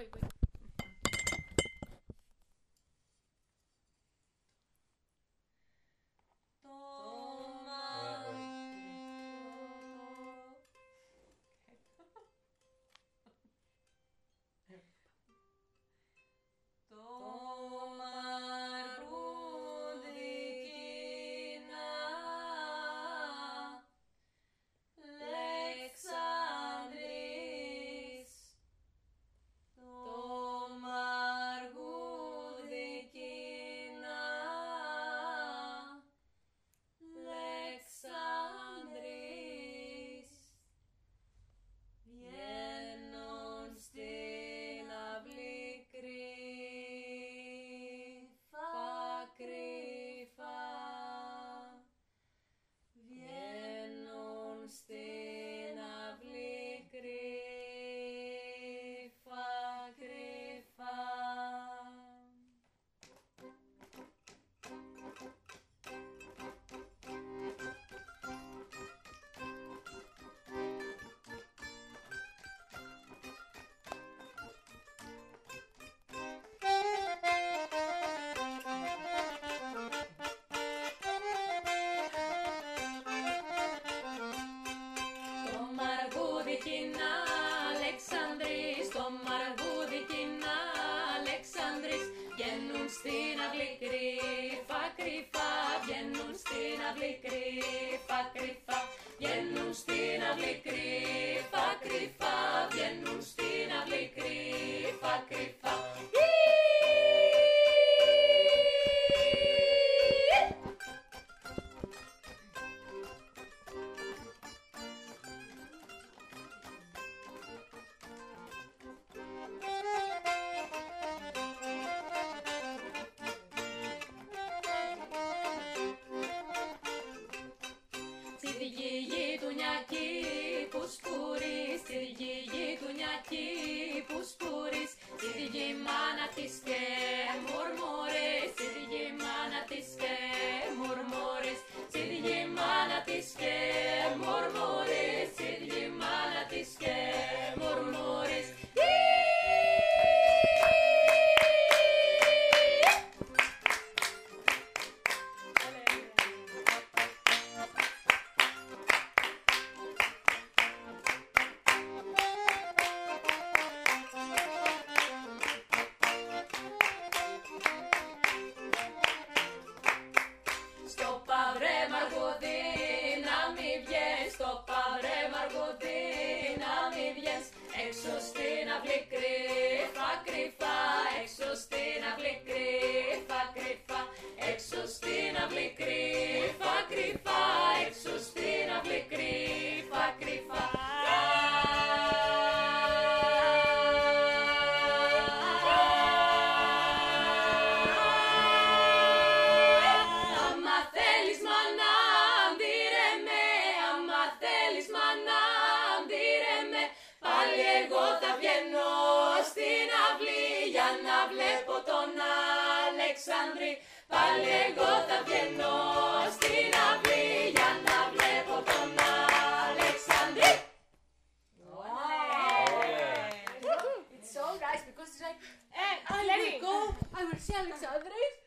wait, wait. Κοινά Αλεξάνδρης Το μαργούδι κοινά Αλεξάνδρης. Βγαίνουν στην αυλή κρύφα κρύφα Βγαίνουν στην αυλή κρύφα κρύφα Βγαίνουν στην αυλή κρύφα κρύφα Βγαίνουν στην αυλή κρύφα κρύφα Στη δική γειτονιακή που σπουρείς Στη δική γειτονιακή που σπουρείς Στη δική μάνα της και μουρμουρείς Στη δική μάνα της και μουρμουρείς Στη δική μάνα της και κρύφα κρύφα Έξω στην αυλή. Κρύφα κρύφα Άμα θέλεις μάνα μπήρε με. Άμα θέλεις μάνα μπήρε με. Πάλι εγώ θα βγαίνω στην αυλή Για να βλέπω τον Αλεξάνδρη Πάλι εγώ θα βγαίνω comerciales, Andrés.